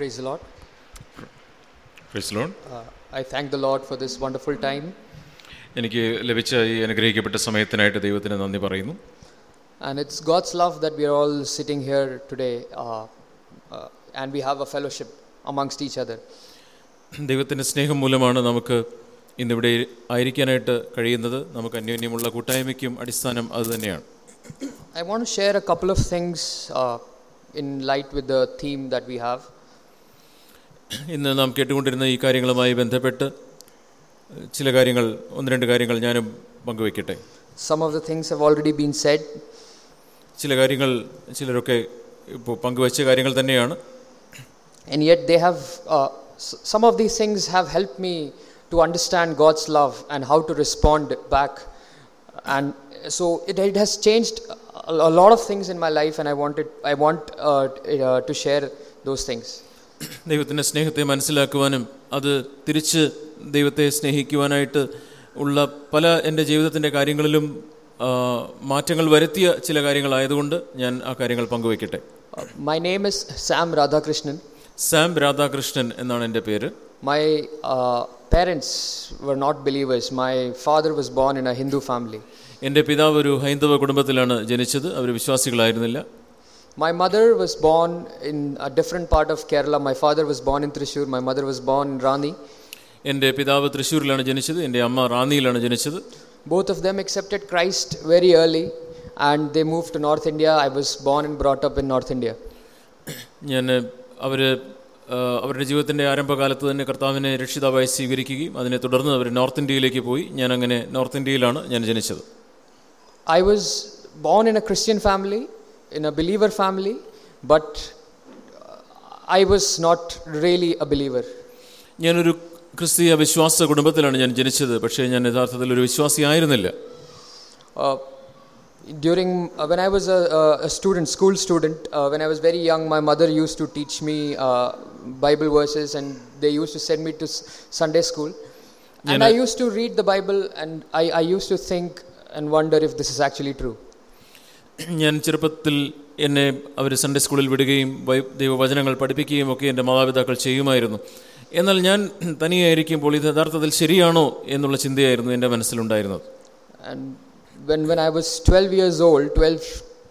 Praise the Lord. Praise the Lord. Uh, I thank the Lord for this wonderful time. എനിക്ക് ലഭിച്ച ഈ അനുഗ്രഹിക്കപ്പെട്ട സമയത്തിനായിട്ട് ദൈവത്തിന് നന്ദി പറയുന്നു And it's God's love that we are all sitting here today uh, uh, and we have a fellowship amongst each other. ദൈവത്തിൻ്റെ സ്നേഹം മൂലമാണ് നമുക്ക് ഇന്നിവിടെ ആയിരിക്കാനായിട്ട് കഴിയുന്നത് നമുക്ക് അന്യോന്യമുള്ള കൂട്ടായ്മയ്ക്കും അടിസ്ഥാനം അത് തന്നെയാണ് I want to share a couple of things uh, in light with the theme that we have. ഇന്ന് നാം കേട്ടുകൊണ്ടിരുന്ന ഈ കാര്യങ്ങളുമായി ബന്ധപ്പെട്ട് ചില കാര്യങ്ങൾ ഒന്ന് രണ്ട് കാര്യങ്ങൾ ഞാനും പങ്കുവയ്ക്കട്ടെ Some of the things have already been said, ചില കാര്യങ്ങൾ ചിലരൊക്കെ ഇപ്പോൾ പങ്കുവച്ച കാര്യങ്ങൾ തന്നെയാണ് and yet they have, uh, s- some of these things have helped me to understand God's love and how to respond back. And so it, it has changed a, a lot of things in my life, and I wanted, I want uh, t- uh, to share those things. ദൈവത്തിന്റെ സ്നേഹത്തെ മനസ്സിലാക്കുവാനും അത് തിരിച്ച് ദൈവത്തെ സ്നേഹിക്കുവാനായിട്ട് ഉള്ള പല എന്റെ ജീവിതത്തിന്റെ കാര്യങ്ങളിലും മാറ്റങ്ങൾ വരുത്തിയ ചില കാര്യങ്ങളായതുകൊണ്ട് ഞാൻ ആ കാര്യങ്ങൾ പങ്കുവയ്ക്കട്ടെ. My name is Sam Radhakrishnan Sam Radhakrishnan എന്നാണ് എന്റെ പേര്. My parents were not believers my father was born in a Hindu family എന്റെ പിതാവ് ഒരു ഹൈന്ദവ കുടുംബത്തിലാണ് ജനിച്ചത്. അവർ വിശ്വാസികളായിരുന്നില്ല. My mother was born in a different part of Kerala. My father was born in Thrissur. My mother was born in Ranni. എൻ്റെ പിതാവ് തൃശ്ശൂരിലാണ് ജനിച്ചത് എൻ്റെ അമ്മ റാന്നിയിലാണ് ജനിച്ചത് both of them accepted Christ very early and they move to north India I was born and brought up in north India ഞാൻ അവർ അവരുടെ ജീവിതത്തിൻ്റെ ആരംഭകാലത്ത് തന്നെ കർത്താവിനെ രക്ഷിതാവായി സ്വീകരിക്കുകയും അതിനെ തുടർന്ന് അവർ നോർത്ത് ഇന്ത്യയിലേക്ക് പോയി ഞാൻ അങ്ങനെ നോർത്ത് ഇന്ത്യയിലാണ് ഞാൻ ജനിച്ചത് I was born in a Christian family in a believer family, but uh, I was not really a believer. ഞാനൊരു ക്രിസ്തീയ വിശ്വാസ കുടുംബത്തിലാണ് ഞാൻ ജനിച്ചത് പക്ഷേ ഞാൻ യഥാർത്ഥത്തിൽ ഒരു വിശ്വാസിയായിരുന്നില്ല Uh, during uh, when I was a, a- a student, school student, uh, when I was very young, my mother used to teach me uh, Bible verses, and they used to send me to s- Sunday school. And know- I used to read the Bible, and I, I used to think and wonder if this is actually true. ഞാൻ ചെറുപ്പത്തിൽ എന്നെ അവർ Sunday സ്കൂളിൽ വിടുകയും Y- ദൈവവചനങ്ങൾ പഠിപ്പിക്കുകയും ഒക്കെ എൻ്റെ മാതാപിതാക്കൾ ചെയ്യുമായിരുന്നു എന്നാൽ ഞാൻ തനിയായിരിക്കുമ്പോൾ ഇത് യഥാർത്ഥത്തിൽ ശരിയാണോ എന്നുള്ള ചിന്തയായിരുന്നു എൻ്റെ മനസ്സിലുണ്ടായിരുന്നത് And when, when I was 12 years old, 12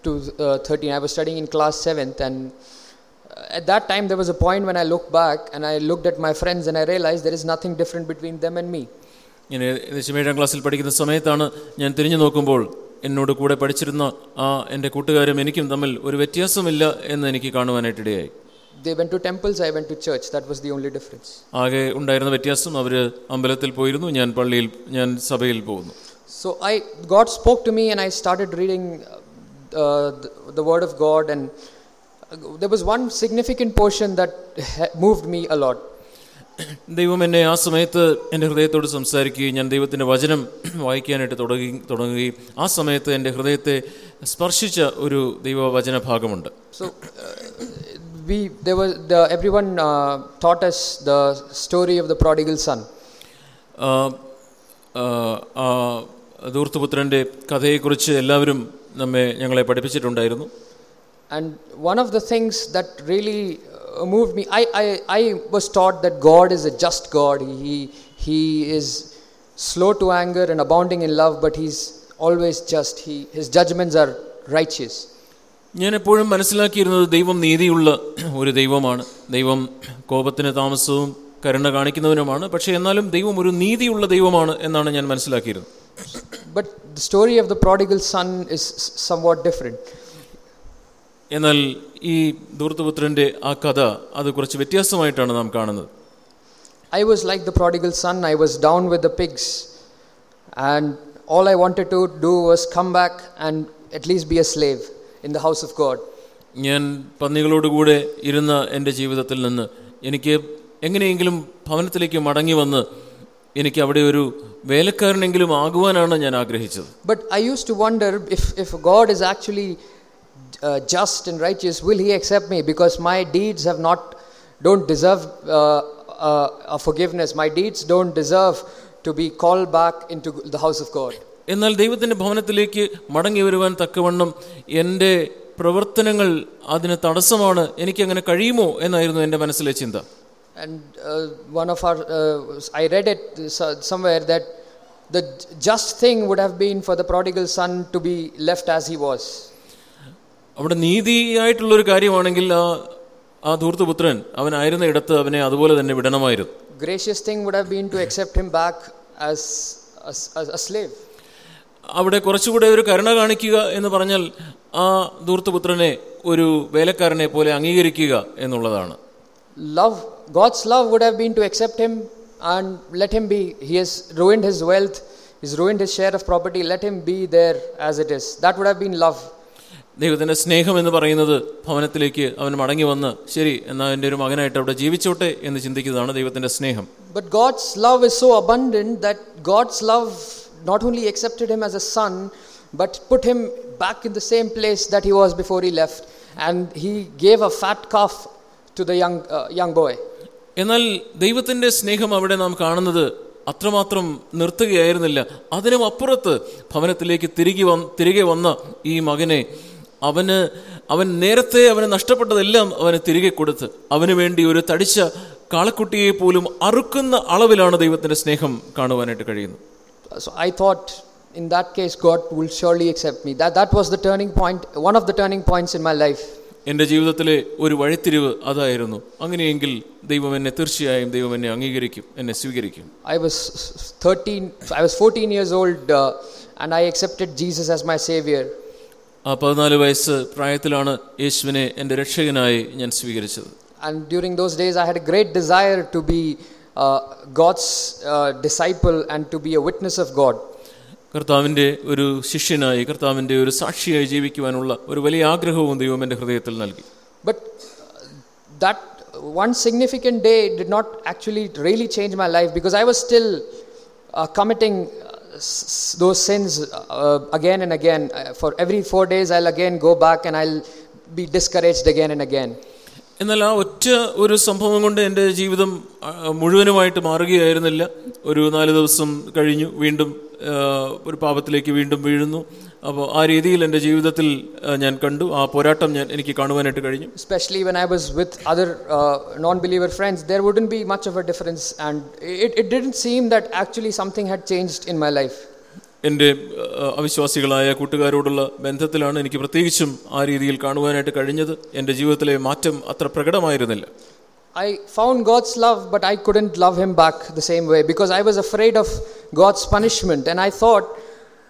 to uh, 13, I was studying in class 7th. And uh, at that time, there was a point when I looked back and I looked at my friends and I realized there is nothing different between them and me. ഞാൻ ഏകദേശം ഏഴാം ക്ലാസ്സിൽ പഠിക്കുന്ന സമയത്താണ് ഞാൻ തിരിഞ്ഞു നോക്കുമ്പോൾ എന്നോട് കൂടെ പഠിച്ചിരുന്ന ആ എന്റെ കൂട്ടുകാരും എനിക്കും തമ്മിൽ ഒരു വ്യത്യാസമില്ല എന്ന് എനിക്ക് കാണുവാനായിട്ടിടയായി They went to temples, I went to church. That was the only difference. ആകെ ഉണ്ടായിരുന്ന വ്യത്യാസം അവർ അമ്പലത്തിൽ പോയിരുന്നു ഞാൻ പള്ളിയിൽ ഞാൻ സഭയിൽ പോകുന്നു So I, God spoke to me and I started reading uh, the, the Word of God. And uh, there was one significant portion that moved me a lot. ദൈവം എന്നെ ആ സമയത്ത് എന്റെ ഹൃദയത്തോട് സംസാരിക്കുകയും ഞാൻ ദൈവത്തിന്റെ വചനം വായിക്കാനായിട്ട് തുടങ്ങി തുടങ്ങുകയും ആ സമയത്ത് എന്റെ ഹൃദയത്തെ സ്പർശിച്ച ഒരു ദൈവവചന ഭാഗമുണ്ട് so we we, there was the, everyone uh, taught us the story of the prodigal son. ആ, ആ, ആ കഥയെക്കുറിച്ച് എല്ലാവരും നമ്മെ ഞങ്ങളെ പഠിപ്പിച്ചിട്ടുണ്ടായിരുന്നു And one of the things that really uh, moved me, I, I, I was taught that God is a just God. He, he is slow to anger and abounding in love, but He's always just. He, his judgments are righteous. ഞാൻ എപ്പോഴും മനസ്സിലാക്കിയിരുന്നത് ദൈവം നീതിയുള്ള ഒരു ദൈവമാണ് ദൈവം കോപത്തിന് താമസവും കരുണ കാണിക്കുന്നവനുമാണ് പക്ഷേ എന്നാലും ദൈവം ഒരു നീതിയുള്ള ദൈവമാണ് എന്നാണ് ഞാൻ മനസ്സിലാക്കിയിരുന്നത് But the story of the prodigal son is s- somewhat different. എന്നാൽ ഈ ദൂർത്തപുത്രന്റെ ആ കഥ അത് കുറച്ച് വ്യത്യാസമായിട്ടാണ് നാം കാണുന്നത്. I was like the prodigal son I was down with the pigs and all I wanted to do was come back and at least be a slave in the house of God ഞാൻ പന്നികളോടുകൂടെ ഇരുന്ന എന്റെ ജീവിതത്തിൽ നിന്ന് എനിക്ക് എങ്ങനെയെങ്കിലും ഭവനത്തിലേക്ക് മടങ്ങി വന്ന് എനിക്ക് അവിടെ ഒരു വേലക്കാരനെങ്കിലും ആകുവാനാണ് ഞാൻ ആഗ്രഹിച്ചത്. But I use to wonder if if God is actually uh, just and righteous, will He accept me? Because my deeds have not, don't deserve uh, uh, a forgiveness. My deeds don't deserve to be called back into the house of God. എന്നാൽ ദൈവത്തിൻ്റെ ഭവനത്തിലേക്ക് മടങ്ങി വരുവാൻ തക്കവണ്ണം എൻ്റെ പ്രവർത്തനങ്ങൾ അതിന് തടസ്സമാണ് എനിക്കങ്ങനെ കഴിയുമോ എന്നായിരുന്നു എൻ്റെ മനസ്സിലെ ചിന്ത And uh, one of our, uh, I read it so- somewhere that the just thing would have been for the prodigal son to be left as he was. അവിടെ നീതിയായിട്ടുള്ളൊരു കാര്യമാണെങ്കിൽ ആ ആ ധൂർത്തുപുത്രൻ അവനായിരുന്ന ഇടത്ത് അവനെ അതുപോലെ തന്നെ വിടണമായിരുന്നു. Gracious thing would have been to accept him back as a slave അവിടെ കുറച്ചുകൂടെ ഒരു കരുണ കാണിക്കുക എന്ന് പറഞ്ഞാൽ ആ ദൂർത്തുപുത്രനെ ഒരു വേലക്കാരനെ പോലെ അംഗീകരിക്കുക എന്നുള്ളതാണ്. Love God's love would have been to accept him and let him be he has ruined his wealth his ruined his share of property let him be there as it is. That would have been love ദൈവത്തിന്റെ സ്നേഹം എന്ന് പറയുന്നത് ഭവനത്തിലേക്ക് അവൻ മടങ്ങി വന്ന് ശരി എന്നാൽ എന്റെ ഒരു മകനായിട്ട് അവിടെ ജീവിച്ചോട്ടെ എന്ന് ചിന്തിക്കുന്നതാണ് ദൈവത്തിന്റെ സ്നേഹം But God's love is so abundant that God's love not only accepted him as a son, but put him back in the same place that he was before he left. And he gave a fat calf to the young, uh, young boy. എന്നാൽ ദൈവത്തിന്റെ സ്നേഹം അവിടെ നാം കാണുന്നത് അത്രമാത്രം നിർത്തുകയായിരുന്നില്ല അതിനും അപ്പുറത്ത് ഭവനത്തിലേക്ക് തിരികെ വന്ന് തിരികെ വന്ന ഈ മകനെ അവന് അവൻ നേരത്തെ അവന് നഷ്ടപ്പെട്ടതെല്ലാം അവന് തിരികെ കൊടുത്ത് അവന് വേണ്ടി ഒരു തടിച്ച കാളക്കുട്ടിയെ പോലും അറുക്കുന്ന അളവിലാണ് ദൈവത്തിന്റെ സ്നേഹം കാണുവാനായിട്ട് കഴിയുന്നത് So I thought in that case, God will surely accept me. That, that was the turning point, one of the turning points in my life. എന്റെ ജീവിതത്തിലെ ഒരു വഴിത്തിരിവ് അതായിരുന്നു അങ്ങനെയെങ്കിൽ ദൈവം എന്നെ തീർച്ചയായും ദൈവം എന്നെ അംഗീകരിക്കും എന്നെ സ്വീകരിക്കും I was 13, I was 14 years old uh, and I accepted Jesus as my savior. ആ പതിനാല് വയസ്സ് പ്രായത്തിലാണ് യേശുവിനെ എൻ്റെ രക്ഷകനായി ഞാൻ സ്വീകരിച്ചത് And during those days, I had a great desire to be uh, God's uh, disciple and to be a witness of God. കർത്താവിൻ്റെ ഒരു ശിഷ്യനായി കർത്താവിൻ്റെ ഒരു സാക്ഷിയായി ജീവിക്കുവാനുള്ള ഒരു വലിയ ആഗ്രഹവും ദൈവം എൻ്റെ ഹൃദയത്തിൽ നൽകി But uh, that one significant day did not actually really change my life because I was still uh, committing uh, s- s- those sins uh, again and again. Uh, for every four days, I'll again go back and I'll be discouraged again and again. എന്നാൽ ആ ഒറ്റ ഒരു സംഭവം കൊണ്ട് എന്റെ ജീവിതം മുഴുവനുമായിട്ട് മാറുകയായിരുന്നില്ല ഒരു നാല് ദിവസം കഴിഞ്ഞു വീണ്ടും ഒരു പാപത്തിലേക്ക് വീണ്ടും വീഴുന്നു അപ്പോൾ ആ രീതിയിൽ എൻ്റെ ജീവിതത്തിൽ ആ, ഞാൻ കണ്ടു ആ പോരാട്ടം ഞാൻ എനിക്ക് കാണുവാനായിട്ട് കഴിഞ്ഞു Especially when I was with other uh, non believer friends, there wouldn't be much of a difference, and it, it didn't seem that actually something had changed in my life. എൻ്റെ ആ, അവിശ്വാസികളായ കൂട്ടുകാരോടുള്ള ബന്ധത്തിലാണ് എനിക്ക് പ്രത്യേകിച്ചും ആ രീതിയിൽ കാണുവാനായിട്ട് കഴിഞ്ഞത് എൻ്റെ ജീവിതത്തിലെ മാറ്റം അത്ര പ്രകടമായിരുന്നില്ല I found God's love, but I couldn't love Him back the same way because I was afraid of God's punishment, and I thought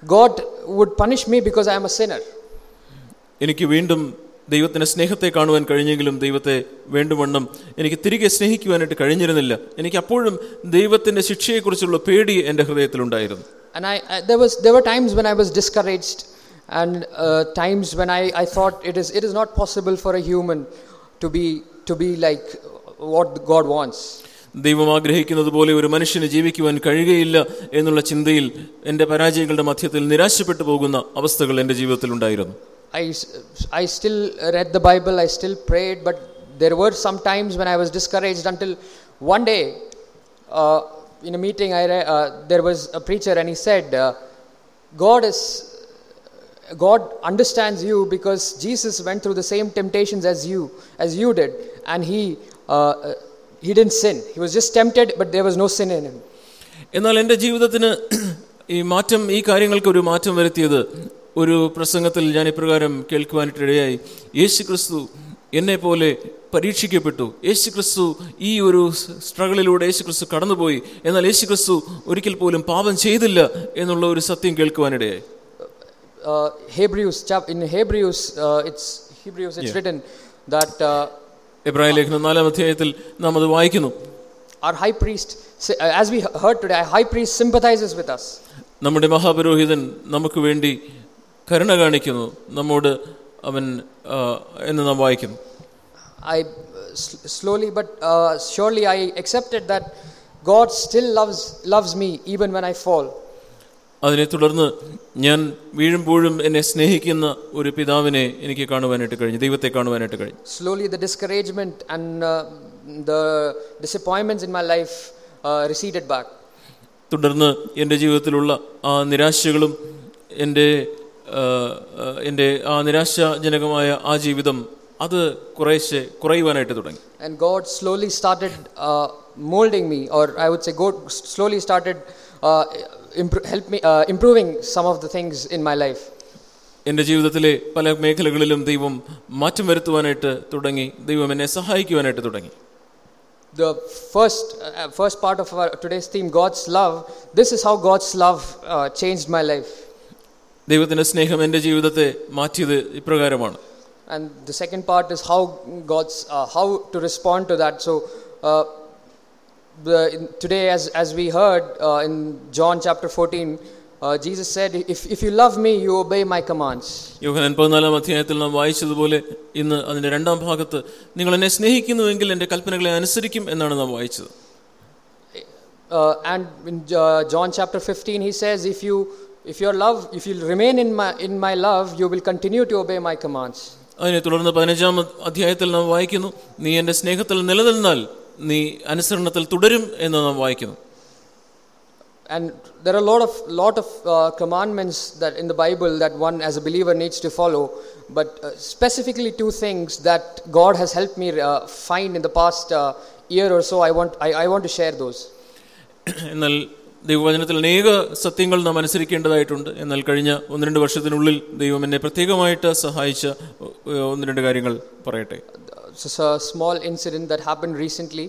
God would punish me because I am a sinner. എനിക്ക് വീണ്ടും ദൈവത്തിൻ്റെ സ്നേഹത്തെ കാണുവാൻ കഴിഞ്ഞെങ്കിലും ദൈവത്തെ വേണ്ടുവണ്ണം എനിക്ക് തിരികെ സ്നേഹിക്കുവാനായിട്ട് കഴിഞ്ഞിരുന്നില്ല എനിക്ക് അപ്പോഴും ദൈവത്തിൻ്റെ ശിക്ഷയെക്കുറിച്ചുള്ള പേടി എൻ്റെ ഹൃദയത്തിലുണ്ടായിരുന്നു And I, I there was there were times when I was discouraged, and uh, times when I, I thought it is it is not possible for a human to be to be like what God wants. ദൈവം ആഗ്രഹിക്കുന്നത് പോലെ ഒരു മനുഷ്യന് ജീവിക്കുവാൻ കഴിയുകയില്ല എന്നുള്ള ചിന്തയിൽ എൻ്റെ പരാജയങ്ങളുടെ മധ്യത്തിൽ നിരാശപ്പെട്ടു പോകുന്ന അവസ്ഥകൾ എൻ്റെ ജീവിതത്തിൽ ഉണ്ടായിരുന്നു I, s- I still read the Bible, I still prayed, but there were some times when I was discouraged until one day uh, in a meeting I re- uh, there was a preacher and he said, uh, God is God understands you because Jesus went through the same temptations as you as you did, and he uh, uh, he didn't sin. He was just tempted, but there was no sin in him. എന്നാൽ എൻ്റെ ജീവിതത്തിന് ഈ മാറ്റം ഈ കാര്യങ്ങൾക്ക് ഒരു മാറ്റം വരുത്തിയത് ഒരു പ്രസംഗത്തിൽ ഞാൻ ഇപ്രകാരം കേൾക്കുവാനിട്ടിടയായി യേശു ക്രിസ്തു എന്നെ പോലെ പരീക്ഷിക്കപ്പെട്ടു യേശു ക്രിസ്തു ഈ ഒരു സ്ട്രഗിളിലൂടെ യേശു ക്രിസ്തു കടന്നുപോയി എന്നാൽ യേശു ക്രിസ്തു ഒരിക്കൽ പോലും പാപം ചെയ്തില്ല എന്നുള്ള ഒരു സത്യം കേൾക്കുവാനിടയായി Uh, Hebrews chap in Hebrews uh, it's Hebrews it's written that. Uh, എബ്രാഹിം ലേഖനം നാലാം അധ്യായത്തിൽ നാം അത് വായിക്കുന്നു Our high priest, as we heard today, our high priest sympathizes with us. നമ്മുടെ മഹാപുരോഹിതൻ നമുക്ക് വേണ്ടി കരുണ കാണിക്കുന്നു നമ്മോട് അവൻ ആ, എന്ന് നാം വായിക്കുന്നു I uh, s- slowly but uh, surely I accepted that God still loves loves me even when I fall. അതിനെ തുടർന്ന് ഞാൻ വീഴുമ്പോഴും എന്നെ സ്നേഹിക്കുന്ന ഒരു പിതാവിനെ എനിക്ക് കാണുവാനായിട്ട് കഴിഞ്ഞു ദൈവത്തെ കാണുവാനായിട്ട് കഴിഞ്ഞു. Slowly the discouragement and the disappointments in my life receded back തുടർന്ന് എന്റെ ജീവിതത്തിലുള്ള ആ നിരാശകളും എന്റെ എന്റെ ആ നിരാശാജനകമായ ആ ജീവിതം അത് കുറേശ്ശെ കുറയുവാനായിട്ട് തുടങ്ങി. And God slowly started moulding me or I would say God slowly started impro- help me uh, improving some of the things in my life. എൻ്റെ ജീവിതത്തിലെ പല മേഖലകളിലും ദൈവം മാറ്റം വരുത്തുവാനായിട്ട് തുടങ്ങി ദൈവം എന്നെ സഹായിക്കുവാനായിട്ട് തുടങ്ങി The first uh, first part of our today's theme, God's love. This is how God's love uh, changed my life. ദൈവത്തിൻ്റെ സ്നേഹം എൻ്റെ ജീവിതത്തെ മാറ്റിയത് ഇപ്രകാരമാണ് And the second part is how God's uh, how to respond to that. So. Uh, the, in, today, as, as we heard uh, in John chapter 14, uh, Jesus said, if, if you love me, you obey my commands. Yohanan പതിനാലാം അധ്യായത്തിൽ നാം വായിച്ചതുപോലെ ഇന്ന് അതിൻ്റെ രണ്ടാം ഭാഗത്ത് നിങ്ങൾ എന്നെ സ്നേഹിക്കുന്നുവെങ്കിൽ എൻ്റെ കൽപ്പനകളെ അനുസരിക്കും എന്നാണ് നാം വായിച്ചത് Uh, and in uh, John chapter 15, he says, if you, if your love, if you remain in my, in my love, you will continue to obey my commands. അതിനെ തുടർന്ന് പതിനഞ്ചാം അധ്യായത്തിൽ നാം വായിക്കുന്നു നീ എൻ്റെ സ്നേഹത്തിൽ നിലനിന്നാൽ നീ അനുസരണത്തിൽ തുടരും എന്ന് നാം വായിക്കുന്നു And there are a lot of, lot of uh, commandments that in the Bible that one as a believer needs to follow, but uh, specifically two things that God has helped me uh, find in the past uh, year or so. I want, I, I want to share those. എന്നാൽ ദൈവവചനത്തിൽ അനേക സത്യങ്ങൾ നാം അനുസരിക്കേണ്ടതായിട്ടുണ്ട് എന്നാൽ കഴിഞ്ഞ ഒന്ന് രണ്ട് വർഷത്തിനുള്ളിൽ ദൈവം എന്നെ പ്രത്യേകമായിട്ട് സഹായിച്ച ഒന്ന് രണ്ട് കാര്യങ്ങൾ പറയട്ടെ It's a small incident that happened recently.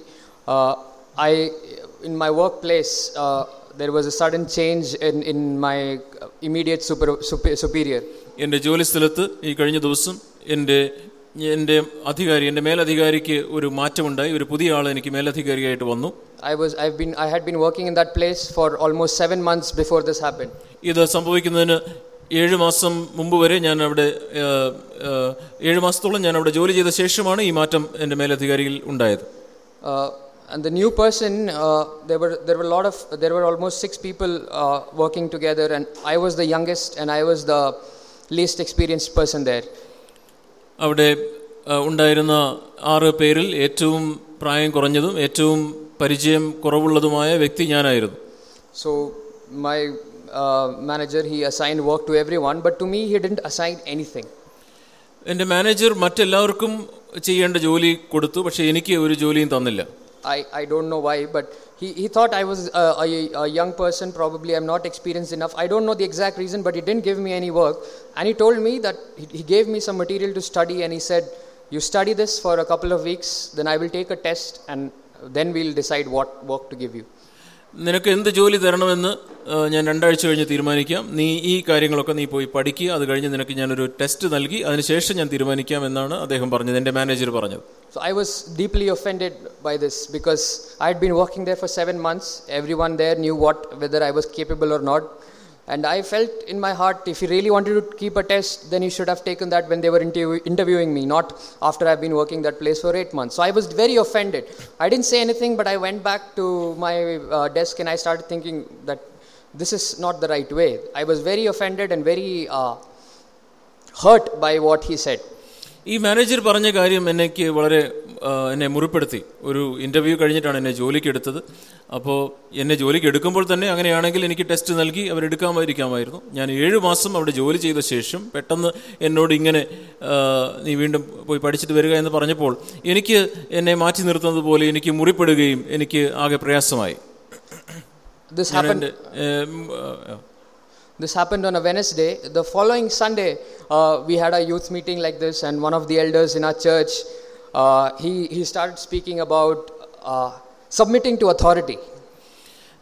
Uh, I, in my workplace, uh, there was a sudden change in, in my immediate super, super, superior. എന്റെ ജോലി സ്ഥലത്ത് ഈ കഴിഞ്ഞ ദിവസം എന്റെ എന്റെ അധികാരി എന്റെ മേലധികാരിക്ക് ഒരു മാറ്റമുണ്ടായി ഒരു പുതിയ ആൾ എനിക്ക് മേലധികാരിയായിട്ട് വന്നു I was, I've been, I had been working in that place for almost 7 months before this happened. ഇത് സംഭവിക്കുന്നതിന് ഏഴ് മാസം മുമ്പ് വരെ ഞാൻ അവിടെ ഏഴ് മാസത്തോളം ഞാൻ അവിടെ ജോലി ചെയ്ത ശേഷമാണ് ഈ മാറ്റം എന്റെ മേലധികാരിയിൽ ഉണ്ടായത് Uh, and the new person, uh, there were there were a lot of there were almost six people uh, working together, and I was the youngest, and I was the least experienced person there. അവിടെ ഉണ്ടായിരുന്ന ആറ് പേരിൽ ഏറ്റവും പ്രായം കുറഞ്ഞതും ഏറ്റവും പരിചയം കുറവുള്ളതുമായ വ്യക്തി ഞാനായിരുന്നു So my uh, manager he assigned work to everyone, but to me he didn't assign anything. എൻ്റെ മാനേജർ മറ്റെല്ലാവർക്കും ചെയ്യേണ്ട ജോലി കൊടുത്തു പക്ഷേ എനിക്ക് ഒരു ജോലിയും തന്നില്ല I, I don't know why, but he, he thought I was a, a, a young person, probably I'm not experienced enough. I don't know the exact reason, but he didn't give me any work. And he told me that he, he gave me some material to study, and he said, You study this for a couple of weeks, then I will take a test, and then we'll decide what work to give you. നിനക്ക് എന്ത് ജോലി തരണമെന്ന് ഞാൻ രണ്ടാഴ്ച കഴിഞ്ഞ് തീരുമാനിക്കാം നീ ഈ കാര്യങ്ങളൊക്കെ നീ പോയി പഠിക്കുക അത് കഴിഞ്ഞ് നിനക്ക് ഞാനൊരു ടെസ്റ്റ് നൽകി അതിനുശേഷം ഞാൻ തീരുമാനിക്കാം എന്നാണ് അദ്ദേഹം പറഞ്ഞത് എന്റെ മാനേജർ പറഞ്ഞത് So I was deeply offended by this because I had been working there for seven months. Everyone there knew what whether I was capable or not. And I felt in my heart, if you really wanted to keep a test, then you should have taken that when they were interview- interviewing me, not after I've been working that place for eight months. So I was very offended. I didn't say anything, but I went back to my uh, desk and I started thinking that this is not the right way. I was very offended and very uh, hurt by what he said. ഈ manager പറഞ്ഞ കാര്യം എനിക്ക് വളരെ എന്നെ മുറിപ്പെടുത്തി. ഒരു interview കഴിഞ്ഞിട്ടാണ് എന്നെ ജോലിക്ക് എടുത്തത്. അപ്പോൾ എന്നെ ജോലിക്ക് എടുക്കുമ്പോൾ തന്നെ അങ്ങനെയാണെങ്കിൽ എനിക്ക് ടെസ്റ്റ് നൽകി അവരെടുക്കാമായിരിക്കാമായിരുന്നു ഞാൻ ഏഴ് മാസം അവിടെ ജോലി ചെയ്ത ശേഷം പെട്ടെന്ന് എന്നോട് ഇങ്ങനെ നീ വീണ്ടും പോയി പഠിച്ചിട്ട് വരിക എന്ന് പറഞ്ഞപ്പോൾ എനിക്ക് എന്നെ മാറ്റി നിർത്തുന്നത് പോലെ എനിക്ക് മുറിപ്പെടുകയും എനിക്ക് ആകെ പ്രയാസമായി. This ഞാൻ happened. എൻ്റെ, ഏം, ആ, This happened on a Wednesday. The following Sunday, uh, we had a youth meeting like this, and one of the elders in our church, uh, he, he started speaking about uh, submitting to authority.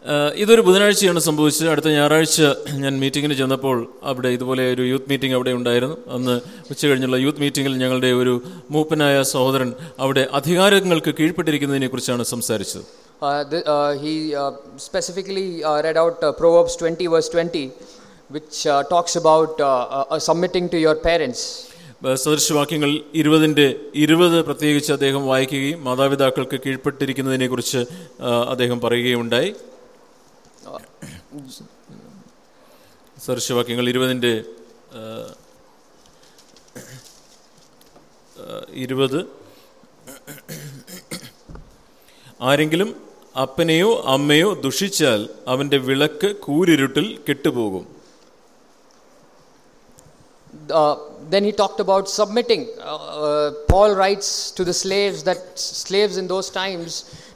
ആ, ഇതൊരു ബുധനാഴ്ചയാണ് സംഭവിച്ചത് അടുത്ത ഞായറാഴ്ച ഞാൻ മീറ്റിങ്ങിന് ചെന്നപ്പോൾ അവിടെ ഇതുപോലെ ഒരു യൂത്ത് മീറ്റിംഗ് അവിടെ ഉണ്ടായിരുന്നു അന്ന് ഉച്ച കഴിഞ്ഞുള്ള യൂത്ത് മീറ്റിങ്ങിൽ ഞങ്ങളുടെ ഒരു മൂപ്പനായ സഹോദരൻ അവിടെ അധികാരങ്ങൾക്ക് കീഴ്പ്പെട്ടിരിക്കുന്നതിനെ കുറിച്ചാണ് സംസാരിച്ചത് Uh, the, uh, he uh, specifically uh, read out uh, Proverbs 20, verse 20, which uh, talks about uh, uh, uh, submitting to your parents. സദൃശവാക്യങ്ങൾ ഇരുപതിന്റെ ഇരുപത് പ്രത്യേകിച്ച് അദ്ദേഹം വായിക്കുകയും മാതാപിതാക്കൾക്ക് കീഴ്പ്പെട്ടിരിക്കുന്നതിനെ കുറിച്ച് അദ്ദേഹം പറയുകയുണ്ടായി. സദൃശവാക്യങ്ങൾ ഇരുപതിന്റെ ഇരുപത്. ആരെങ്കിലും അപ്പനെയോ അമ്മയോ ദുഷിച്ചാൽ അവന്റെ വിളക്ക് കൂരിരുട്ടിൽ കെട്ടുപോകും. uh, then he talked about submitting. Uh, uh, Paul writes to the slaves that slaves in those times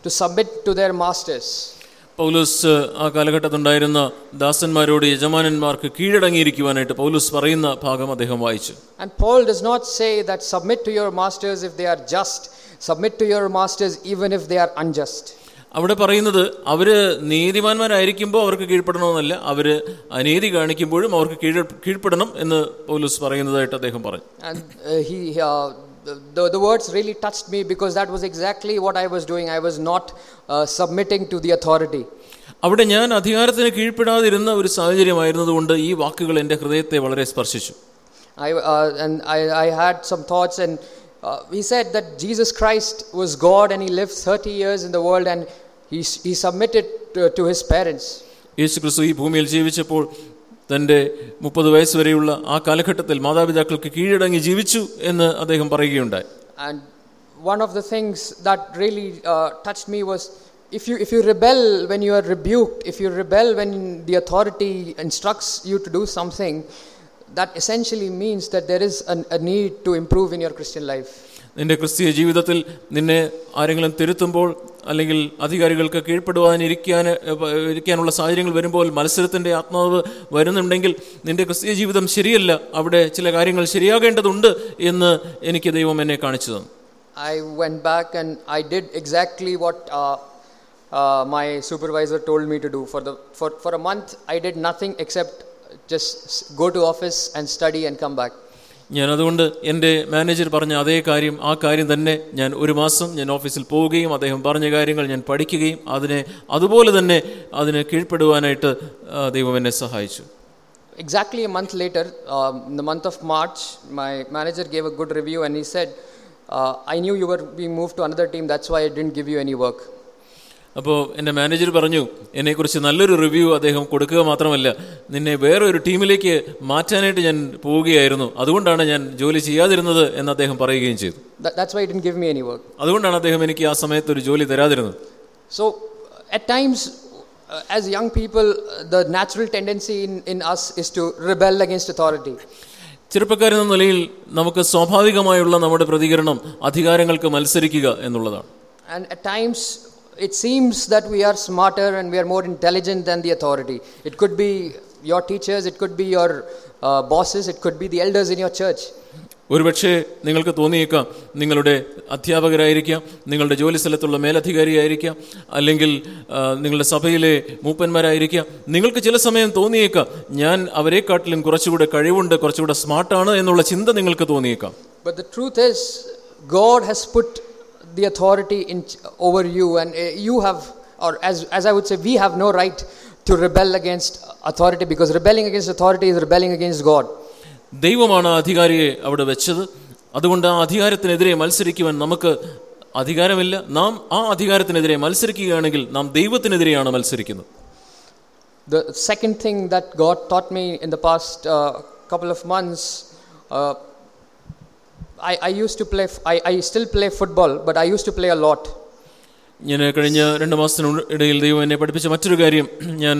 to submit to their masters. Paulose ആ കാലഘട്ടത്തുണ്ടായിരുന്ന ദാസന്മാരോട് യജമാനന്മാർക്ക് കീഴടങ്ങിയിരിക്കുവാനായിട്ട് പൗലൂസ് പറയുന്ന ഭാഗം അദ്ദേഹം വായിച്ചു And Paul does not say that submit to your masters if they are just, submit to your masters even if they are unjust. അവിടെ പറയുന്നത് അവര് നീതിമാന്മാരായിരിക്കുമ്പോൾ അവർക്ക് കീഴ്പ്പെടണമെന്നല്ല അവര് അനീതി കാണിക്കുമ്പോഴും അവർക്ക് കീഴ കീഴ്പ്പെടണം എന്ന് പൗലൂസ് പറയുന്നതായിട്ട് അദ്ദേഹം പറഞ്ഞു And uh, he, uh, the, the words really touched me because that was exactly what I was doing. I was not uh, submitting to the authority. അവിടെ ഞാൻ അധികാരത്തിന് കീഴ്പ്പെടാതിരുന്ന ഒരു സാഹചര്യമായിരുന്നതുകൊണ്ട് ഈ വാക്കുകൾ എൻ്റെ ഹൃദയത്തെ വളരെ സ്പർശിച്ചു I, uh, and I, I had some thoughts, and uh, he said that Jesus Christ was God and he lived 30 years in the world and he, s- he submitted to, to his parents. യേശു ക്രിസ്തു ഈ ഭൂമിയിൽ ജീവിച്ചപ്പോൾ തൻ്റെ മുപ്പത് വയസ്സ് വരെയുള്ള ആ കാലഘട്ടത്തിൽ മാതാപിതാക്കൾക്ക് കീഴടങ്ങി ജീവിച്ചു എന്ന് അദ്ദേഹം പറയുകയുണ്ടായി And one of the things that really uh, touched me was if you, if you rebel when you are rebuked, if you rebel when the authority instructs you to do something, that essentially means that there is an, a need to improve in your Christian life. നിന്റെ ക്രിസ്തീയ ജീവിതത്തിൽ നിന്നെ ആരെങ്കിലും തിരുത്തുമ്പോൾ അല്ലെങ്കിൽ അധികാരികൾക്ക് കീഴ്പ്പെടുവാനിരിക്കാൻ ഇരിക്കാനുള്ള സാഹചര്യങ്ങൾ വരുമ്പോൾ മത്സരത്തിൻ്റെ ആത്മാവ് വരുന്നുണ്ടെങ്കിൽ നിന്റെ ക്രിസ്തീയ ജീവിതം ശരിയല്ല അവിടെ ചില കാര്യങ്ങൾ ശരിയാകേണ്ടതുണ്ട് എന്ന് എനിക്ക് ദൈവം എന്നെ കാണിച്ചു തന്നു I went back and I did exactly what uh, uh, my supervisor told me to do. For, the, for, for a month, I did nothing except just s- go to office and study and come back. ഞാൻ അതുകൊണ്ട് എന്റെ manager പറഞ്ഞ അതേ കാര്യം ആ കാര്യം തന്നെ ഞാൻ ഒരു മാസം ഞാൻ ഓഫീസിൽ പോവുകയും അദ്ദേഹം പറഞ്ഞ കാര്യങ്ങൾ ഞാൻ പഠിക്കുകയും അതിനെ അതുപോലെ തന്നെ അതിനെ കീഴ്പ്പെടുവാനായിട്ട് ദൈവം എന്നെ സഹായിച്ചു. Exactly a month later the month of March my manager gave a good review and he said I knew your be move to another team that's why I didn't give you any work അപ്പോൾ എൻ്റെ manager പറഞ്ഞു എന്നെക്കുറിച്ച് നല്ലൊരു review അദ്ദേഹം കൊടുക്കുക മാത്രമല്ല നിന്നെ വേറെ ഒരു ടീമിലേക്ക് മാറ്റാനായിട്ട് ഞാൻ പോവുകയായിരുന്നു അതുകൊണ്ടാണ് ഞാൻ ജോലി ചെയ്യാതിരുന്നത് എന്ന് അദ്ദേഹം പറയുകയും ചെയ്തു That, that's why he didn't give me any work. അതുകൊണ്ടാണ് അദ്ദേഹം എനിക്ക് ആ സമയത്ത് ഒരു ജോലി തരാതിരുന്നത് So, uh, at times, uh, as young people, uh, the natural tendency in, in us is to rebel against authority. ചെറുപ്പക്കാരെന്ന നിലയിൽ നമുക്ക് സ്വാഭാവികമായുള്ള നമ്മുടെ പ്രതികരണം അധികാരങ്ങൾക്ക് മത്സരിക്കുക എന്നുള്ളതാണ് And at times, it seems that we are smarter and we are more intelligent than the authority. It could be your teachers, it could be your uh, bosses, it could be the elders in your church. ഒരുപക്ഷെ നിങ്ങൾക്ക് തോന്നിയേക്കാം നിങ്ങളുടെ അധ്യാപകരായിരിക്കാം നിങ്ങളുടെ ജോലി സ്ഥലത്തുള്ള മേലധികാരിയായിരിക്കാം അല്ലെങ്കിൽ ആ, നിങ്ങളുടെ സഭയിലെ മൂപ്പന്മാരായിരിക്കാം നിങ്ങൾക്ക് ചില സമയം തോന്നിയേക്കാം ഞാൻ അവരെക്കാട്ടിലും കുറച്ചുകൂടെ കഴിവുണ്ട് കുറച്ചുകൂടെ സ്മാർട്ടാണ് എന്നുള്ള ചിന്ത നിങ്ങൾക്ക് തോന്നിയേക്കാം But the truth is, God has put the authority in, over you, and uh, you have, or as, as I would say, we have no right to rebel against authority because rebelling against authority is rebelling against God. ദൈവമാണ് ആ അധികാരിയെ അവിടെ വെച്ചത് അതുകൊണ്ട് ആ അധികാരത്തിനെതിരെ മത്സരിക്കുവാൻ നമുക്ക് അധികാരമില്ല നാം ആ അധികാരത്തിനെതിരെ മത്സരിക്കുകയാണെങ്കിൽ നാം ദൈവത്തിനെതിരെയാണ് മത്സരിക്കുന്നത് The second thing that God taught me in the past uh, couple of months, uh, I, I used to play, I, I still play football, but I used to play a lot. ഞാൻ കഴിഞ്ഞ രണ്ട് മാസത്തിന് ഇടയിൽ ദൈവം എന്നെ പഠിപ്പിച്ച മറ്റൊരു കാര്യം ഞാൻ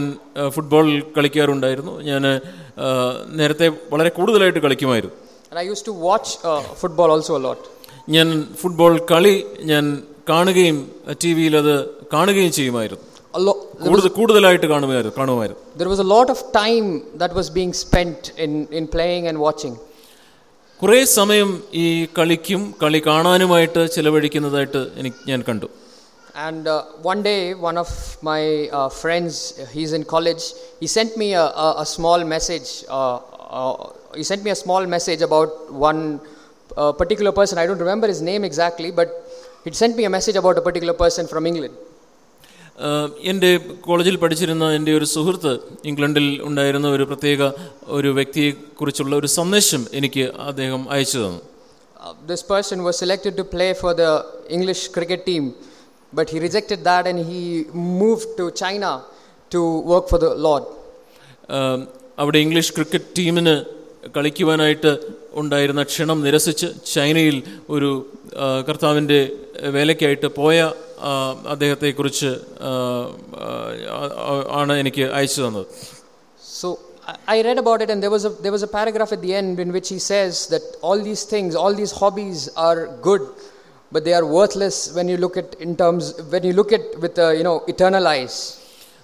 ഫുട്ബോൾ കളിക്കാറുണ്ടായിരുന്നു ഞാൻ നേരത്തെ വളരെ കൂടുതലായിട്ട് കളിക്കുമായിരുന്നു And I used to watch uh, football also a lot. ഞാൻ ഫുട്ബോൾ കളി ഞാൻ കാണുകയും ടി വിയിൽ അത് കാണുകയും ചെയ്യുമായിരുന്നു കൂടുതൽ കൂടുതലായിട്ട് കാണുമായിരുന്നു കാണുമായിരുന്നു there was a lot of time that was being spent in, in playing and watching. കുറേ സമയം ഈ കളിക്കും കളി കാണാനുമായിട്ട് ചിലവഴിക്കുന്നതായിട്ട് എനിക്ക് ഞാൻ കണ്ടു And uh, one day, one of my uh, friends, he's in college, he sent me a, a, a small message. Uh, uh, he sent me a small message about one uh, particular person. I don't remember his name exactly, but he sent me a message about a particular person from England. എന്റെ കോളേജിൽ പഠിച്ചിരുന്ന എന്റെ ഒരു സുഹൃത്ത് ഇംഗ്ലണ്ടിൽ ഉണ്ടായിരുന്ന ഒരു പ്രത്യേക ഒരു വ്യക്തിയെക്കുറിച്ചുള്ള ഒരു സന്ദേശം എനിക്ക് അദ്ദേഹം അയച്ചു തന്നു. This person was selected to play for the English cricket team but he rejected that and he move to China to work for the lord അവിടെ ഇംഗ്ലീഷ് ക്രിക്കറ്റ് ടീമിന് കളിക്കുവാനായിട്ട് ഉണ്ടായിരുന്ന ക്ഷണം നിരസിച്ച് ചൈനയിൽ ഒരു കർത്താവിന്റെ വേലയ്ക്കായിട്ട് പോയ അദ്ദേഹത്തെക്കുറിച്ച് ആണ് എനിക്ക് അയച്ചു തന്നത് so I- read about it, and there was a there was a paragraph at the end in which he says that all these things, all these hobbies are good, but they are worthless when you look at in terms when you look at with a, you know eternal eyes.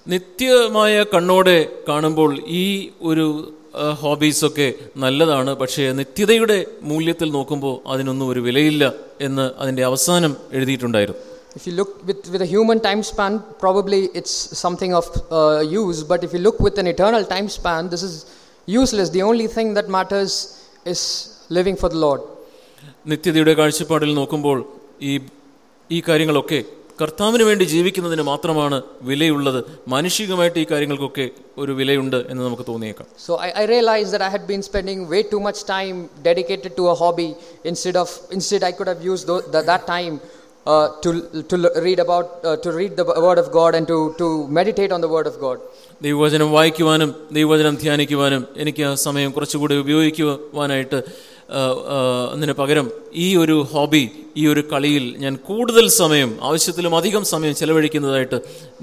നിത്യമായ kannode kaanumbol ee oru hobbies okke നല്ലതാണ് pakshe നിത്യതയുടെ മൂല്യത്തിൽ nokumbo അതിനൊന്നും oru vilayilla ennu അതിന്റെ avasanam എഴുതിയിട്ടുണ്ടായിരുന്നു If you look with, with a human time span, probably it's something of uh, use. But if you look with an eternal time span, this is useless. The only thing that matters is living for the Lord. നിത്യതയുടെ കാഴ്ചപ്പാടിൽ നോക്കുമ്പോൾ ഈ ഈ കാര്യങ്ങളൊക്കെ കർത്താവിന് വേണ്ടി ജീവിക്കുന്നതിന് മാത്രമാണ് വിലയുള്ളത് മാനുഷികമായിട്ട് ഈ കാര്യങ്ങൾക്കൊക്കെ ഒരു വിലയുണ്ട് എന്ന് നമുക്ക് തോന്നിയേക്കാം So I, I realized that I had been spending way too much time dedicated to a hobby instead of instead I could have used tho- that that time uh, to to l- read about uh, to read the word of God and to to meditate on the word of God. ദൈവവചനം വായിക്കുവാനും ദൈവവചനം ധ്യാനിക്കുവാനും എനിക്ക് ആ സമയം കുറച്ചുകൂടി ഉപയോഗിക്കുവാനായിട്ട് ആ, ആ, അതിന് പകരം ഈ ഒരു ഹോബി ഈ ഒരു കളിയിൽ ഞാൻ കൂടുതൽ സമയം ആവശ്യത്തിലും അധികം സമയം ചെലവഴിക്കുന്നതായിട്ട്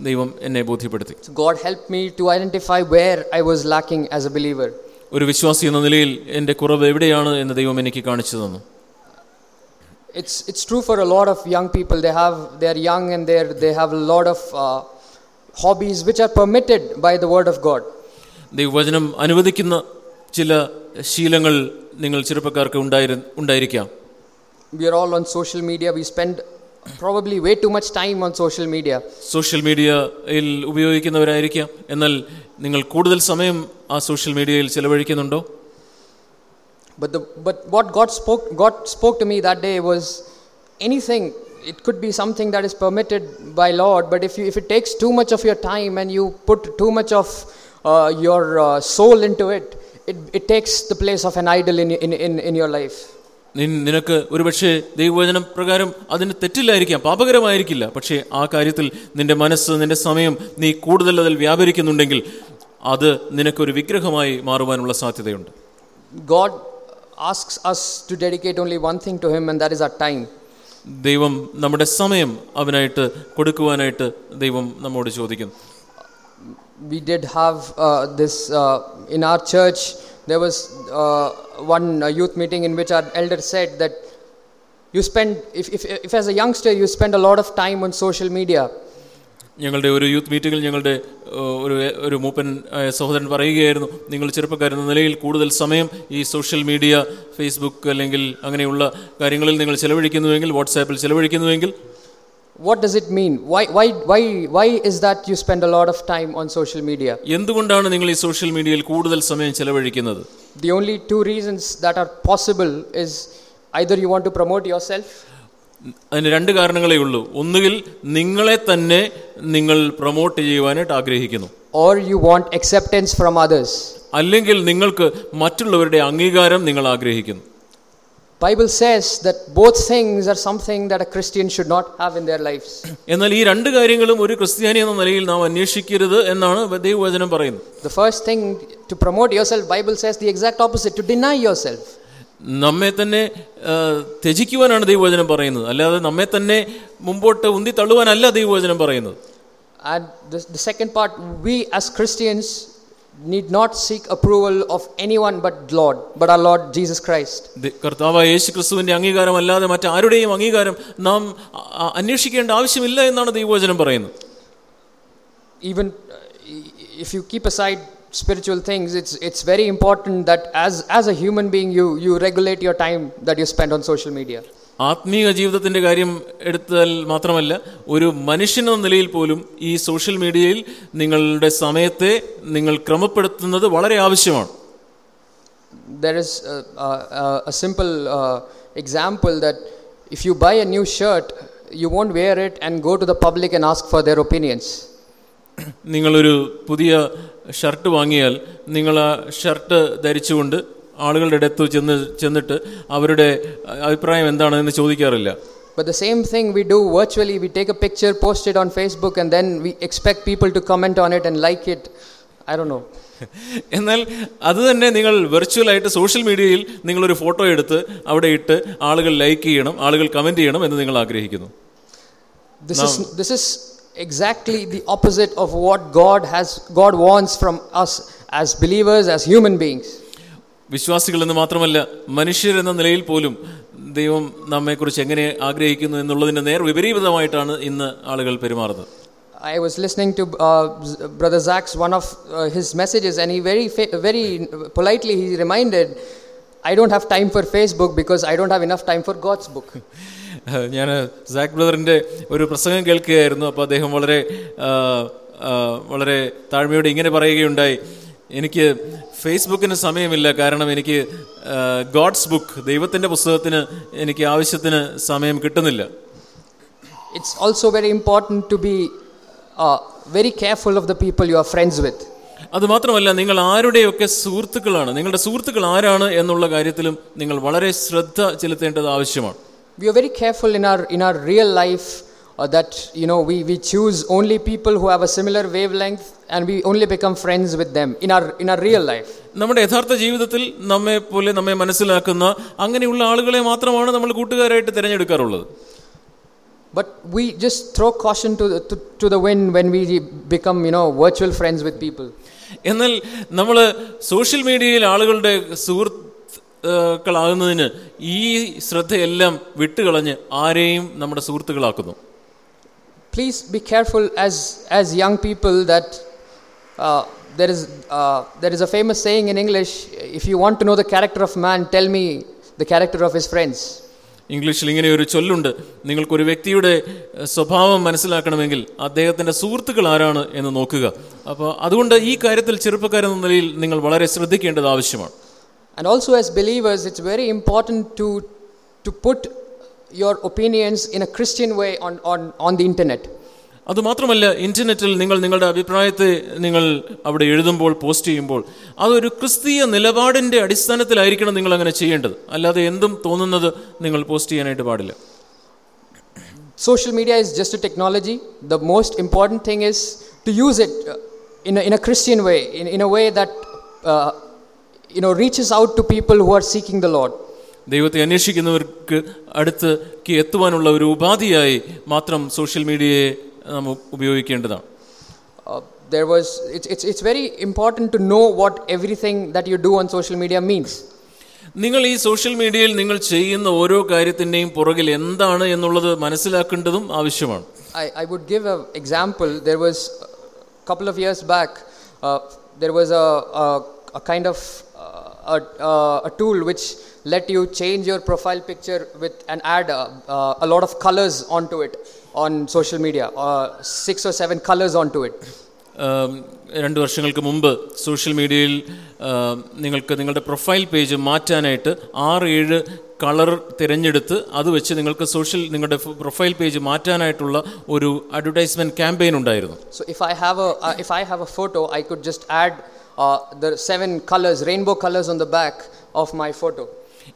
ദൈവം എന്നെ ബോധ്യപ്പെടുത്തി So God helped me to identify where I was lacking as a believer. ഒരു വിശ്വാസി എന്ന നിലയിൽ എൻ്റെ കുറവ് എവിടെയാണ് എന്ന് ദൈവം എനിക്ക് കാണിച്ചു തന്നു It's it's true for a lot of young people. They have they are young and they they have a lot of uh, hobbies which are permitted by the word of God. ദൈവവചനം അനുവദിക്കുന്ന ചില ശീലങ്ങൾ നിങ്ങൾ ചെറുപ്പക്കാർക്ക് ഉണ്ടായിരു ഉണ്ടായിരിക്കാം We are all on social media. We spend probably way too much time on social media. Social മീഡിയയിൽ ഉപയോഗിക്കുന്നവരായിരിക്കാം എന്നാൽ നിങ്ങൾ കൂടുതൽ സമയം ആ സോഷ്യൽ മീഡിയയിൽ ചെലവഴിക്കുന്നുണ്ടോ But the but what God spoke God spoke to me that day was anything. It could be something that is permitted by Lord, but if you if it takes too much of your time and you put too much of uh, your uh, soul into it, it, it takes the place of an idol in, in, in, in your life. നിൻ- നിനക്ക് ഒരുപക്ഷെ ദൈവവചനം പ്രകാരം അതിന് തെറ്റില്ലായിരിക്കാം പാപകരമായിരിക്കില്ല പക്ഷേ ആ കാര്യത്തിൽ നിന്റെ മനസ്സ് നിന്റെ സമയം നീ കൂടുതൽ അതിൽ വ്യാപരിക്കുന്നുണ്ടെങ്കിൽ അത് നിനക്കൊരു വിഗ്രഹമായി മാറുവാനുള്ള സാധ്യതയുണ്ട് God asks us to dedicate only one thing to Him, and that is our time. ദൈവം നമ്മുടെ സമയം അവനായിട്ട് കൊടുക്കുവാനായിട്ട് ദൈവം നമ്മോട് ചോദിക്കുന്നു We did have uh, this uh, in our church. There was uh, one uh, youth meeting in which our elder said that you spend, if, if, if as a youngster you spend a lot of time on social media, ഞങ്ങളുടെ ഒരു youth മീറ്റിങ്ങിൽ ഞങ്ങളുടെ ഏഹ്, ഒരു ഒരു മൂപ്പൻ ആയ സഹോദരൻ പറയുകയായിരുന്നു നിങ്ങൾ ചെറുപ്പക്കാരെന്ന നിലയിൽ കൂടുതൽ സമയം ഈ സോഷ്യൽ മീഡിയ ഫേസ്ബുക്ക് അല്ലെങ്കിൽ അങ്ങനെയുള്ള കാര്യങ്ങളിൽ നിങ്ങൾ ചെലവഴിക്കുന്നുവെങ്കിൽ വാട്സാപ്പിൽ ചെലവഴിക്കുന്നുവെങ്കിൽ what does it mean? Why, why, why, why is that you spend a lot of time on social media? എന്തുകൊണ്ടാണ് നിങ്ങൾ ഈ സോഷ്യൽ മീഡിയയിൽ കൂടുതൽ സമയം ചെലവഴിക്കുന്നത് The only two reasons that are possible is either you want to promote yourself അതിന് രണ്ട് കാരണങ്ങളേ ഉള്ളൂ ഒന്നുകിൽ നിങ്ങളെ തന്നെ നിങ്ങൾ പ്രൊമോട്ട് ചെയ്യുവാനായിട്ട് ആഗ്രഹിക്കുന്നു or you want acceptance from others. അല്ലെങ്കിൽ നിങ്ങൾക്ക് മറ്റുള്ളവരുടെ അംഗീകാരം നിങ്ങൾ ആഗ്രഹിക്കുന്നു Bible says that both things are something that a Christian should not have in their lives. എന്നാൽ ഈ രണ്ട് കാര്യങ്ങളും ഒരു ക്രിസ്ത്യാനി എന്ന നിലയിൽ നാം അന്വേഷിക്കരുത് എന്നാണ് ദൈവവചനം പറയുന്നത് The first thing to promote yourself, Bible says the exact opposite, to deny yourself. നമ്മെ തന്നെ ത്യജിക്കുവാനാണ് ദൈവവചനം പറയുന്നത്. അല്ലാതെ നമ്മെ തന്നെ മുമ്പോട്ട് ഉന്തി തള്ളുവാനല്ല ദൈവവചനം പറയുന്നത്. Second part we as Christians need not seek approval of anyone but Lord, but our Lord Jesus Christ. kartava കർത്താവായ യേശു ക്രിസ്തുവിന്റെ അംഗീകാരം അല്ലാതെ മറ്റാരുടെയും അംഗീകാരം നാം അന്വേഷിക്കേണ്ട ആവശ്യമില്ല എന്നാണ് ദൈവവചനം പറയുന്നത്. Even if if you keep aside spiritual things, it's, it's very important that as, as a human being, you, you regulate your time that you spend on social media. ആത്മീയ ജീവിതത്തിന്റെ കാര്യം എടുത്താൽ മാത്രമല്ല ഒരു മനുഷ്യൻ എന്ന നിലയിൽ പോലും ഈ സോഷ്യൽ മീഡിയയിൽ നിങ്ങളുടെ സമയത്തെ നിങ്ങൾ ക്രമപ്പെടുത്തുന്നത് വളരെ ആവശ്യമാണ് There is a, a, a- a simple uh, example that if you buy a new shirt, you won't wear it and go to the public and ask for their opinions. നിങ്ങളൊരു പുതിയ shirt വാങ്ങിയാൽ നിങ്ങൾ ആ shirt ധരിച്ചുകൊണ്ട് ആളുകളുടെ അടുത്ത് ചെന്ന് ചെന്നിട്ട് അവരുടെ അഭിപ്രായം എന്താണെന്ന് ചോദിക്കാറില്ല But the same thing we do virtually, we take a picture, post it on Facebook, and then we expect people to comment on it and like it. I don't know. എന്നാൽ അത് തന്നെ നിങ്ങൾ വെർച്വലായിട്ട് സോഷ്യൽ മീഡിയയിൽ നിങ്ങളൊരു photo എടുത്ത് അവിടെ ഇട്ട് ആളുകൾ ലൈക്ക് ചെയ്യണം ആളുകൾ കമന്റ് ചെയ്യണം എന്ന് നിങ്ങൾ ആഗ്രഹിക്കുന്നു This is this is exactly the opposite of what God has God wants from us as believers as human beings വിശ്വാസികൾ എന്ന് മാത്രമല്ല മനുഷ്യർ എന്ന നിലയിൽ പോലും ദൈവം നമ്മെക്കുറിച്ച് എങ്ങനെ ആഗ്രഹിക്കുന്നു എന്നുള്ളതിന്റെ നേർ വിപരീതമായിട്ടാണ് ഇന്ന് ആളുകൾ പെരുമാറുന്നത് I was listening to uh, Brother Zac's one of uh, his messages, and he very very politely he reminded, "I don't have time for Facebook because I don't have enough time for God's book." ഞാൻ സാക് ബ്രദറിന്റെ ഒരു പ്രസംഗം കേൾക്കുകയായിരുന്നു. അപ്പോൾ അദ്ദേഹം വളരെ വളരെ താഴ്മയോടെ ഇങ്ങനെ പറയുകയുണ്ടായി. എനിക്ക് ഫേസ്ബുക്കിന് സമയമില്ല. കാരണം എനിക്ക് ഗോഡ്സ് ബുക്ക് ദൈവത്തിന്റെ പുസ്തകത്തിന് എനിക്ക് ആവശ്യത്തിന് സമയം കിട്ടുന്നില്ല. It's also very important to be very careful of the people you are friends with അത് മാത്രമല്ല നിങ്ങൾ ആരുടെയൊക്കെ സുഹൃത്തുക്കളാണ് നിങ്ങളുടെ സുഹൃത്തുക്കൾ ആരാണ് എന്നുള്ള കാര്യത്തിലും നിങ്ങൾ വളരെ ശ്രദ്ധ ചെലുത്തേണ്ടത് ആവശ്യമാണ്. We are very careful in our in our real life uh, that you know we, we choose only people who have a similar wavelength and we only become friends with them in our in our real life. നമ്മുടെ യഥാർത്ഥ ജീവിതത്തിൽ നമ്മെ പോലെ നമ്മെ മനസ്സിലാക്കുന്ന അങ്ങനെയുള്ള ആളുകളെ മാത്രമാണ് നമ്മൾ കൂട്ടുകാരായിട്ട് തിരഞ്ഞെടുക്കാറുള്ളത് But we just throw caution to the, to, to the wind when we become you know virtual friends with people. എന്നാൽ നമ്മൾ സോഷ്യൽ മീഡിയയിൽ ആളുകളുടെ സുഹൃത്തുക്കളാകുന്നതിന് ഈ ശ്രദ്ധയെല്ലാം വിട്ടുകളഞ്ഞ് ആരെയും നമ്മുടെ സുഹൃത്തുക്കളാക്കുന്നു. Please be careful as as young people that there there is uh, there is a famous saying in English: if you want to know the character of man, tell me the character of his friends. ഇംഗ്ലീഷിൽ ഇങ്ങനെ ഒരു ചൊല്ലുണ്ട്. നിങ്ങൾക്കൊരു വ്യക്തിയുടെ സ്വഭാവം മനസ്സിലാക്കണമെങ്കിൽ അദ്ദേഹത്തിന്റെ സുഹൃത്തുക്കൾ ആരാണ് എന്ന് നോക്കുക. അപ്പോൾ അതുകൊണ്ട് ഈ കാര്യത്തിൽ ചെറുപ്പക്കാരെന്ന നിലയിൽ നിങ്ങൾ വളരെ ശ്രദ്ധിക്കേണ്ടത് ആവശ്യമാണ്. And also, as believers, it's very important to, to put your opinions in a Christian way on, on, on the internet. അതുമാത്രമല്ല ഇൻ്റർനെറ്റിൽ നിങ്ങൾ നിങ്ങളുടെ അഭിപ്രായത്തെ നിങ്ങൾ അവിടെ എഴുതുമ്പോൾ പോസ്റ്റ് ചെയ്യുമ്പോൾ അതൊരു ക്രിസ്തീയ നിലപാടിൻ്റെ അടിസ്ഥാനത്തിലായിരിക്കണം നിങ്ങൾ അങ്ങനെ ചെയ്യേണ്ടത് അല്ലാതെ എന്തും തോന്നുന്നത് നിങ്ങൾ പോസ്റ്റ് ചെയ്യാനായിട്ട് പാടില്ല Social media is just a technology. The most important thing is to use it uh, in a, in a Christian way, in, in you know reaches out to people who are seeking the Lord. ദൈവത്തെ അന്വേഷിക്കുന്നവർക്ക് അടുത്തേക്ക് എത്തുവാനുള്ള ഒരു ഉപാധിയായി മാത്രം social മീഡിയയെ നാം ഉപയോഗിക്കേണ്ടതാണ് Uh, there was it's, it's, it's very important to know what everything that you do on social media means. നിങ്ങൾ ഈ social മീഡിയയിൽ നിങ്ങൾ ചെയ്യുന്ന ഓരോ കാര്യത്തിൻ്റെയും പുറകിൽ എന്താണ് എന്നുള്ളത് മനസ്സിലാക്കേണ്ടതും ആവശ്യമാണ് I, I would give an example. There was a couple of years back, uh, there was a, a, a kind of uh, a, uh, a tool which let you change your profile picture with and add uh, uh, a lot of colors onto it on social media, uh, six or seven colors onto it. ആം, രണ്ട് വർഷങ്ങൾക്ക് മുമ്പ് social മീഡിയയിൽ ആം, നിങ്ങൾക്ക് നിങ്ങളുടെ profile page മാറ്റാനായിട്ട് ആറ് ഏഴ് colour തിരഞ്ഞെടുത്ത് അത് വെച്ച് നിങ്ങൾക്ക് സോഷ്യൽ നിങ്ങളുടെ പ്രൊഫൈൽ പേജ് മാറ്റാനായിട്ടുള്ള ഒരു അഡ്വർടൈസ്മെൻറ്റ് ക്യാമ്പയിൻ ഉണ്ടായിരുന്നു So if I have a uh, if I have a photo, I could just add uh, the seven colors, rainbow colors on the back of my photo.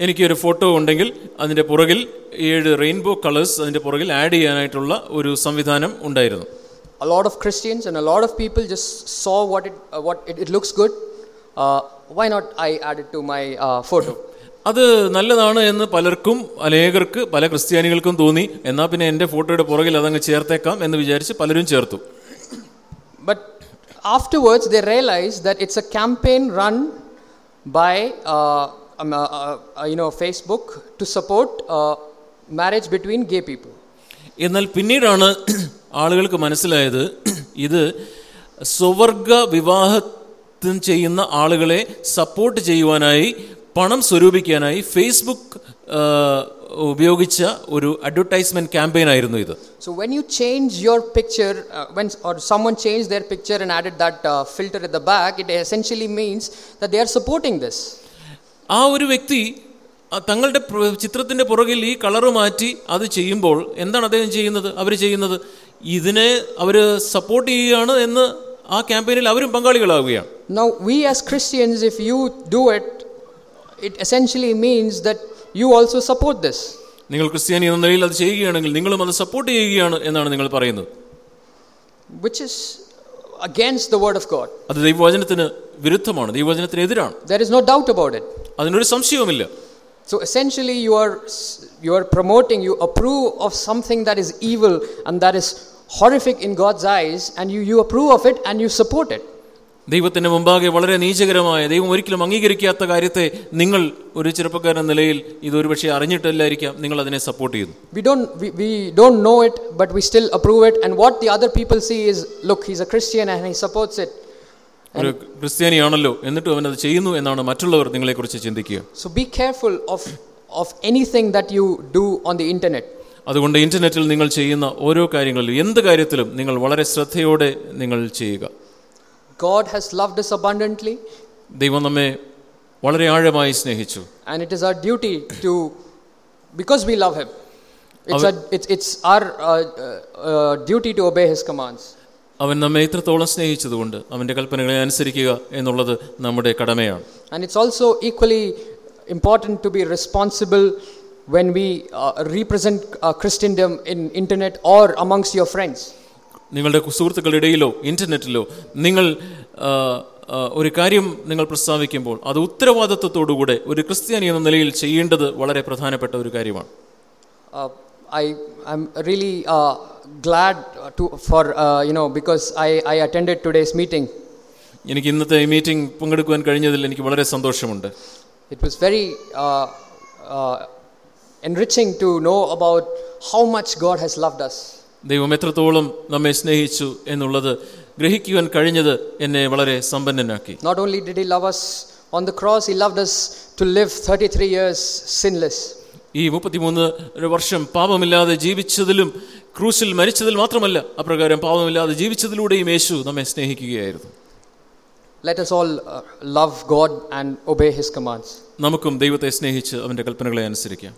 എനിക്ക് ഒരു photo ഉണ്ടെങ്കിൽ അതിന്റെ പുറകിൽ ഏഴ് rainbow colours അതിന്റെ പുറകിൽ add ചെയ്യാനായിട്ടുള്ള ഒരു സംവിധാനം ഉണ്ടായിരുന്നു a lot of Christians and a lot of people just saw what it uh, what it, it looks good. Uh, why not I add it to my uh, photo? അത് നല്ലതാണ് എന്ന് പലർക്കും അനേകർക്ക് പല ക്രിസ്ത്യാനികൾക്കും തോന്നി എന്നാൽ പിന്നെ എന്റെ ഫോട്ടോയുടെ പുറകിൽ അതങ്ങ് ചേർത്തേക്കാം എന്ന് വിചാരിച്ച് പലരും ചേർത്തു But afterwards, they realized that it's a campaign run by uh, um, uh, uh, you know Facebook to support uh, marriage between gay people. എന്നാൽ പിന്നീടാണ് ആളുകൾക്ക് മനസ്സിലായത് ഇത് സ്വവർഗ വിവാഹത്തിന് ചെയ്യുന്ന ആളുകളെ സപ്പോർട്ട് ചെയ്യുവാനായി പണം സ്വരൂപിക്കാനായി ഫേസ്ബുക്ക് ഉപയോഗിച്ച ഒരു അഡ്വർടൈസ്മെന്റ് ക്യാമ്പയിൻ ആയിരുന്നു ഇത്. So when you change your picture when or someone change their picture and added that filter it the back it essentially means that they are supporting this ആ ഒരു വ്യക്തി തങ്ങളുടെ ചിത്രത്തിന്റെ പുറകിൽ ഈ കളർ മാറ്റി അത് ചെയ്യുമ്പോൾ എന്താണ് അദ്ദേഹം ചെയ്യുന്നത്? അവർ ചെയ്യുന്നത് ഇതിനെ അവർ സപ്പോർട്ട് ചെയ്യുകയാണ് എന്ന് ആ ക്യാമ്പയിനിൽ അവരും പങ്കാളികളാവുകയാണ്. Now we as Christians if you do it it essentially means that you also support this. നിങ്ങൾ ക്രിസ്ത്യാനി എന്ന നിലയിൽ അത് ചെയ്യുകയാണെങ്കിൽ നിങ്ങളും അത് സപ്പോർട്ട് ചെയ്യുകയാണ് എന്നാണ് നിങ്ങൾ പറയുന്നത് which is against the word of God. അത് ദൈവവചനത്തിന് വിരുദ്ധമാണ് ദൈവവചനത്തിനെതിരാണ് There is no doubt about it. അതിനൊരു സംശയവുമില്ല So essentially, you are you are promoting, you approve of something that is evil and that is horrific in God's eyes, and you, you approve of it and you support it. ദൈവത്തിന്റെ മുമ്പാകെ വളരെ നീചകരമായ ദൈവം ഒരിക്കലും അംഗീകരിക്കാത്ത കാര്യത്തെ നിങ്ങൾ ഒരു ചെറുപ്പക്കാരൻ നിലയിൽ ഇതൊരു പക്ഷേ അറിഞ്ഞിട്ടല്ലായിരിക്കാം നിങ്ങൾ അതിനെ സപ്പോർട്ട് ചെയ്യുന്നു we don't we don't know it but we still approve it and what the other people sees look he's a Christian and he supports it ഒരു ക്രിസ്ത്യാനിയാണല്ലോ എന്നിട്ടും അവൻ അത് ചെയ്യുന്നു എന്നാണ് മറ്റുള്ളവർ നിങ്ങളെക്കുറിച്ച് ചിന്തിക്കുക. So be careful of of എനിങ് that you do on the internet അതുകൊണ്ട് ഇന്റർനെറ്റിൽ നിങ്ങൾ ചെയ്യുന്ന ഓരോ കാര്യങ്ങളിലും എന്ത് കാര്യത്തിലും നിങ്ങൾ വളരെ ശ്രദ്ധയോടെ നിങ്ങൾ ചെയ്യുക. God has loved us abundantly, ദൈവം നമ്മെ വളരെ ആഴമായി സ്നേഹിച്ചു and it is our duty to, because we love Him, it's, Ava- our, it's, it's our uh, uh, uh, duty to obey His commands. അവൻ നമ്മെ ഇത്രത്തോളം സ്നേഹിച്ചതുകൊണ്ട് അവൻ്റെ കൽപ്പനകളെ അനുസരിക്കുക എന്നുള്ളത് നമ്മുടെ കടമയാണ് And it's also equally important to be responsible when we uh, represent uh, Christendom in internet or amongst your friends. നിങ്ങളുടെ സുഹൃത്തുക്കളുടെ ഇടയിലോ ഇൻ്റർനെറ്റിലോ നിങ്ങൾ ആ, ആ, ഒരു കാര്യം നിങ്ങൾ പ്രസ്താവിക്കുമ്പോൾ അത് ഉത്തരവാദിത്വത്തോടുകൂടെ ഒരു ക്രിസ്ത്യാനി എന്ന നിലയിൽ ചെയ്യേണ്ടത് വളരെ പ്രധാനപ്പെട്ട ഒരു കാര്യമാണ് Uh, I I'm really uh, glad to for uh, you know because I, I attended today's meeting. എനിക്ക് ഇന്നത്തെ ഈ മീറ്റിംഗ് പങ്കെടുക്കുവാൻ കഴിഞ്ഞതിൽ എനിക്ക് വളരെ സന്തോഷമുണ്ട് It was very uh, uh, enriching to know about how much God has loved us. ദൈവം എത്രത്തോളം നമ്മെ സ്നേഹിച്ചു എന്നുള്ളത് ഗ്രഹിക്കുവാൻ കഴിഞ്ഞത് എന്നെ വളരെ സമ്പന്നനാക്കി Not only did He love us on the cross, He loved us to live 33 years sinless. ഈ മുപ്പത്തിമൂന്ന് വർഷം പാപമില്ലാതെ ജീവിച്ചതിലും ക്രൂസിൽ മരിച്ചതിൽ മാത്രമല്ല അപ്രകാരം പാപമില്ലാതെ ജീവിച്ചതിലൂടെയും യേശു നമ്മെ സ്നേഹിക്കുകയായിരുന്നു Let us all uh, love God and obey His commands. നമുക്കും ദൈവത്തെ സ്നേഹിച്ച് അവന്റെ കൽപ്പനകളെ അനുസരിക്കാം